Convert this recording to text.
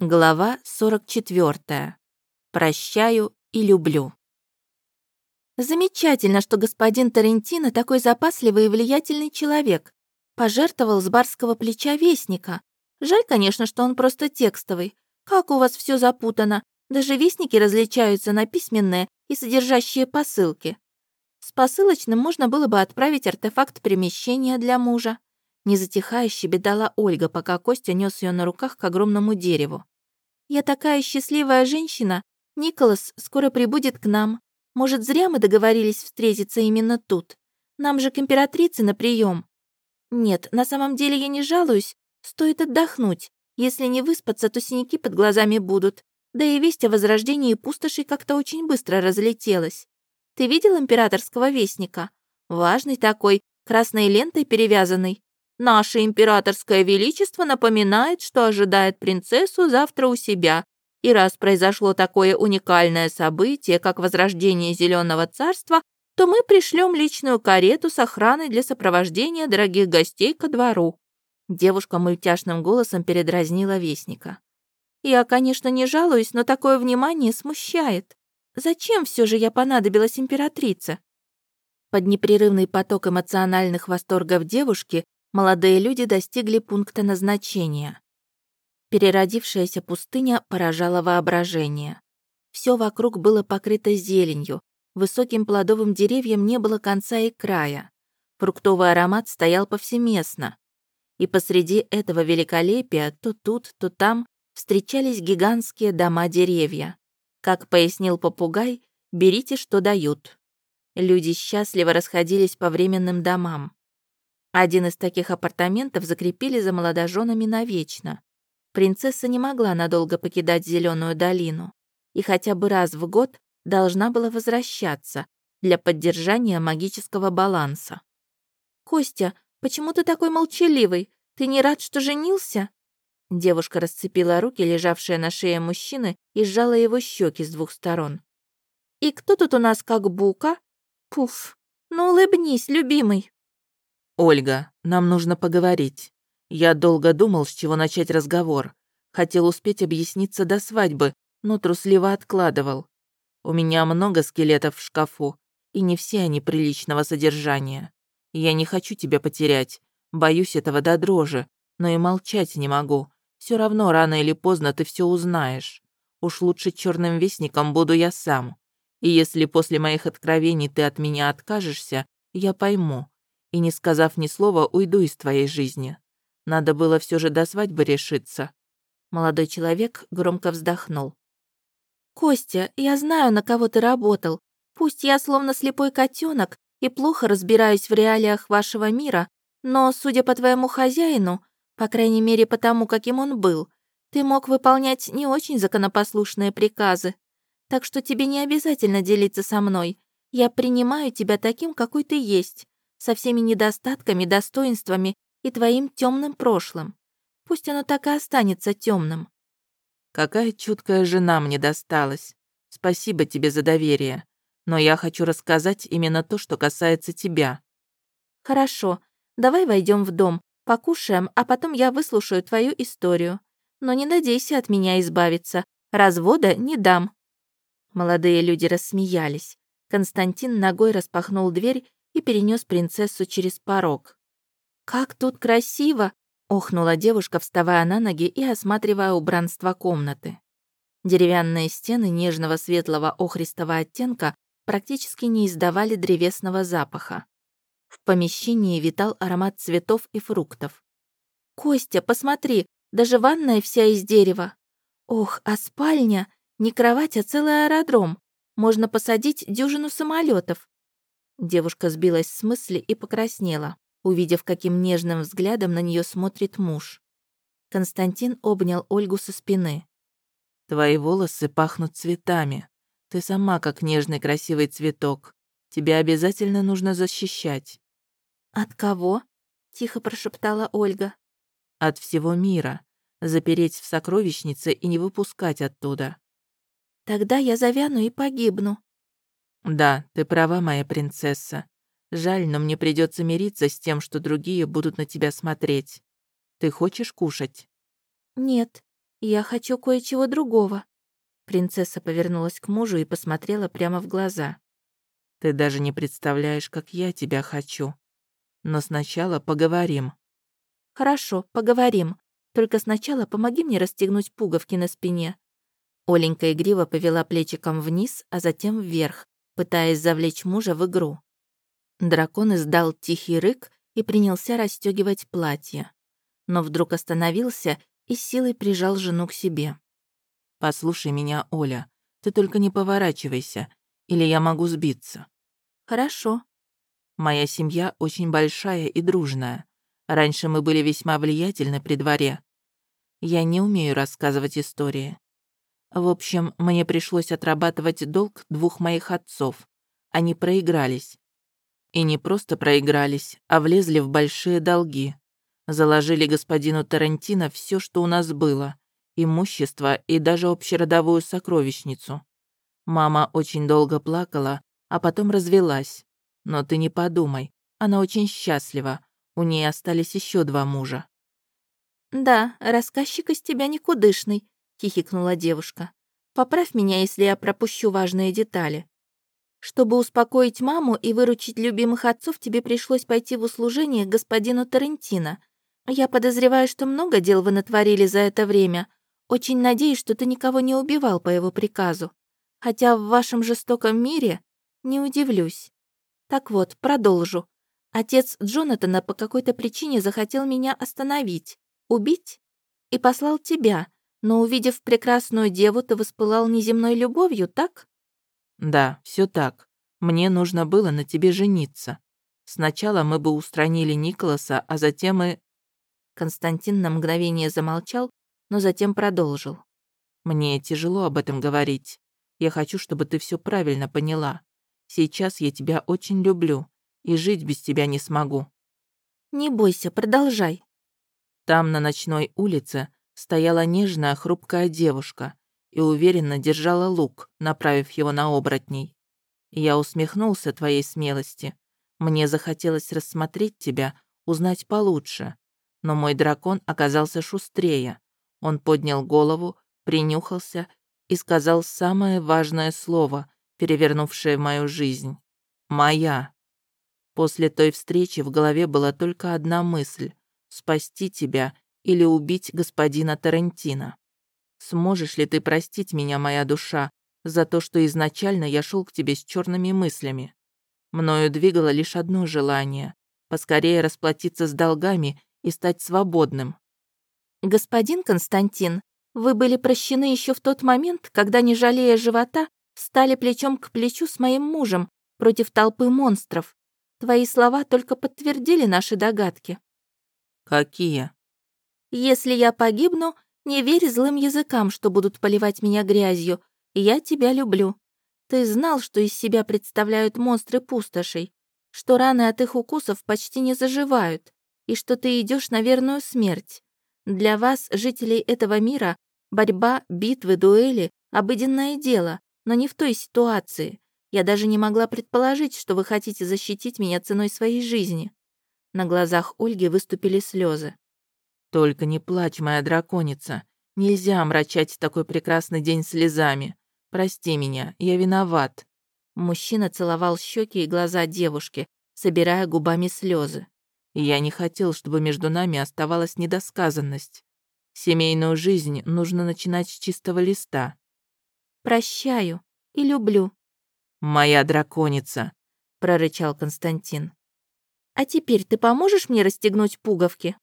Глава 44. Прощаю и люблю. Замечательно, что господин Тарентино такой запасливый и влиятельный человек. Пожертвовал с барского плеча вестника. Жаль, конечно, что он просто текстовый. Как у вас все запутано. Даже вестники различаются на письменные и содержащие посылки. С посылочным можно было бы отправить артефакт перемещения для мужа. Незатихающе бедала Ольга, пока Костя нес ее на руках к огромному дереву. «Я такая счастливая женщина. Николас скоро прибудет к нам. Может, зря мы договорились встретиться именно тут. Нам же к императрице на прием. Нет, на самом деле я не жалуюсь. Стоит отдохнуть. Если не выспаться, то синяки под глазами будут. Да и весть о возрождении пустошей как-то очень быстро разлетелась. Ты видел императорского вестника? Важный такой, красной лентой перевязанный. Наше императорское величество напоминает, что ожидает принцессу завтра у себя. И раз произошло такое уникальное событие, как возрождение Зеленого царства, то мы пришлем личную карету с охраной для сопровождения дорогих гостей ко двору». Девушка мультяшным голосом передразнила вестника. «Я, конечно, не жалуюсь, но такое внимание смущает. Зачем все же я понадобилась императрице?» Под непрерывный поток эмоциональных восторгов девушки молодые люди достигли пункта назначения. Переродившаяся пустыня поражала воображение. Все вокруг было покрыто зеленью, высоким плодовым деревьям не было конца и края. Фруктовый аромат стоял повсеместно. И посреди этого великолепия то тут, то там встречались гигантские дома-деревья. Как пояснил попугай, берите, что дают. Люди счастливо расходились по временным домам. Один из таких апартаментов закрепили за молодоженами навечно. Принцесса не могла надолго покидать Зеленую долину и хотя бы раз в год должна была возвращаться для поддержания магического баланса. «Костя, почему ты такой молчаливый? Ты не рад, что женился?» Девушка расцепила руки, лежавшие на шее мужчины, и сжала его щеки с двух сторон. «И кто тут у нас как бука? Пуф, ну улыбнись, любимый!» «Ольга, нам нужно поговорить. Я долго думал, с чего начать разговор. Хотел успеть объясниться до свадьбы, но трусливо откладывал. У меня много скелетов в шкафу, и не все они приличного содержания. Я не хочу тебя потерять, боюсь этого до дрожи, но и молчать не могу. Все равно рано или поздно ты все узнаешь. Уж лучше черным вестником буду я сам. И если после моих откровений ты от меня откажешься, я пойму, и, не сказав ни слова, уйду из твоей жизни. Надо было все же до свадьбы решиться». Молодой человек громко вздохнул. «Костя, я знаю, на кого ты работал. Пусть я словно слепой котенок и плохо разбираюсь в реалиях вашего мира, но, судя по твоему хозяину, по крайней мере потому, каким он был, ты мог выполнять не очень законопослушные приказы. Так что тебе не обязательно делиться со мной. Я принимаю тебя таким, какой ты есть со всеми недостатками, достоинствами и твоим темным прошлым. Пусть оно так и останется темным. Какая чуткая жена мне досталась. Спасибо тебе за доверие. Но я хочу рассказать именно то, что касается тебя. Хорошо. Давай войдем в дом, покушаем, а потом я выслушаю твою историю. Но не надейся от меня избавиться. Развода не дам. Молодые люди рассмеялись. Константин ногой распахнул дверь и перенес принцессу через порог. «Как тут красиво!» — охнула девушка, вставая на ноги и осматривая убранство комнаты. Деревянные стены нежного светлого охристого оттенка практически не издавали древесного запаха. В помещении витал аромат цветов и фруктов. «Костя, посмотри, даже ванная вся из дерева. Ох, а спальня? Не кровать, а целый аэродром. Можно посадить дюжину самолетов. Девушка сбилась с мысли и покраснела, увидев, каким нежным взглядом на нее смотрит муж. Константин обнял Ольгу со спины. «Твои волосы пахнут цветами. Ты сама как нежный красивый цветок. Тебя обязательно нужно защищать». «От кого?» — тихо прошептала Ольга. «От всего мира. Запереть в сокровищнице и не выпускать оттуда». «Тогда я завяну и погибну», «Да, ты права, моя принцесса. Жаль, но мне придется мириться с тем, что другие будут на тебя смотреть. Ты хочешь кушать?» «Нет». Я хочу кое-чего другого». Принцесса повернулась к мужу и посмотрела прямо в глаза. «Ты даже не представляешь, как я тебя хочу. Но сначала поговорим». «Хорошо, поговорим. Только сначала помоги мне расстегнуть пуговки на спине». Оленька игриво повела плечиком вниз, а затем вверх, пытаясь завлечь мужа в игру. Дракон издал тихий рык и принялся расстегивать платье. Но вдруг остановился и силой прижал жену к себе. «Послушай меня, Оля, ты только не поворачивайся, или я могу сбиться». «Хорошо». «Моя семья очень большая и дружная. Раньше мы были весьма влиятельны при дворе. Я не умею рассказывать истории. В общем, мне пришлось отрабатывать долг двух моих отцов. Они проигрались. И не просто проигрались, а влезли в большие долги. Заложили господину Тарантино все, что у нас было. Имущество и даже общеродовую сокровищницу. Мама очень долго плакала, а потом развелась. Но ты не подумай, она очень счастлива. У ней остались еще два мужа. «Да, рассказчик из тебя никудышный», — хихикнула девушка. «Поправь меня, если я пропущу важные детали. Чтобы успокоить маму и выручить любимых отцов, тебе пришлось пойти в услужение к господину Тарантино. Я подозреваю, что много дел вы натворили за это время. Очень надеюсь, что ты никого не убивал по его приказу. Хотя в вашем жестоком мире не удивлюсь. Так вот, продолжу. Отец Джонатана по какой-то причине захотел меня остановить, убить и послал тебя, но увидев прекрасную деву, ты воспылал неземной любовью, так? Да, все так. Мне нужно было на тебе жениться. Сначала мы бы устранили Николаса, а затем и... Константин на мгновение замолчал, но затем продолжил. Мне тяжело об этом говорить. Я хочу, чтобы ты все правильно поняла. Сейчас я тебя очень люблю и жить без тебя не смогу». «Не бойся, продолжай». Там, на ночной улице, стояла нежная, хрупкая девушка и уверенно держала лук, направив его на оборотней. Я усмехнулся твоей смелости. Мне захотелось рассмотреть тебя, узнать получше. Но мой дракон оказался шустрее. Он поднял голову, принюхался и сказал самое важное слово, перевернувшее мою жизнь. «Моя». После той встречи в голове была только одна мысль — спасти тебя или убить господина Тарантино. Сможешь ли ты простить меня, моя душа, за то, что изначально я шел к тебе с черными мыслями? Мною двигало лишь одно желание — поскорее расплатиться с долгами и стать свободным. «Господин Константин, вы были прощены еще в тот момент, когда, не жалея живота, стали плечом к плечу с моим мужем против толпы монстров. Твои слова только подтвердили наши догадки». «Какие?» «Если я погибну, не верь злым языкам, что будут поливать меня грязью. Я тебя люблю. Ты знал, что из себя представляют монстры пустошей, что раны от их укусов почти не заживают, и что ты идешь на верную смерть. Для вас, жителей этого мира, борьба, битвы, дуэли — обыденное дело, но не в той ситуации. Я даже не могла предположить, что вы хотите защитить меня ценой своей жизни». На глазах Ольги выступили слезы. «Только не плачь, моя драконица. Нельзя омрачать такой прекрасный день слезами. Прости меня, я виноват». Мужчина целовал щеки и глаза девушки, собирая губами слезы. «Я не хотел, чтобы между нами оставалась недосказанность. Семейную жизнь нужно начинать с чистого листа». «Прощаю и люблю», «Моя драконица», — прорычал Константин. «А теперь ты поможешь мне расстегнуть пуговки?»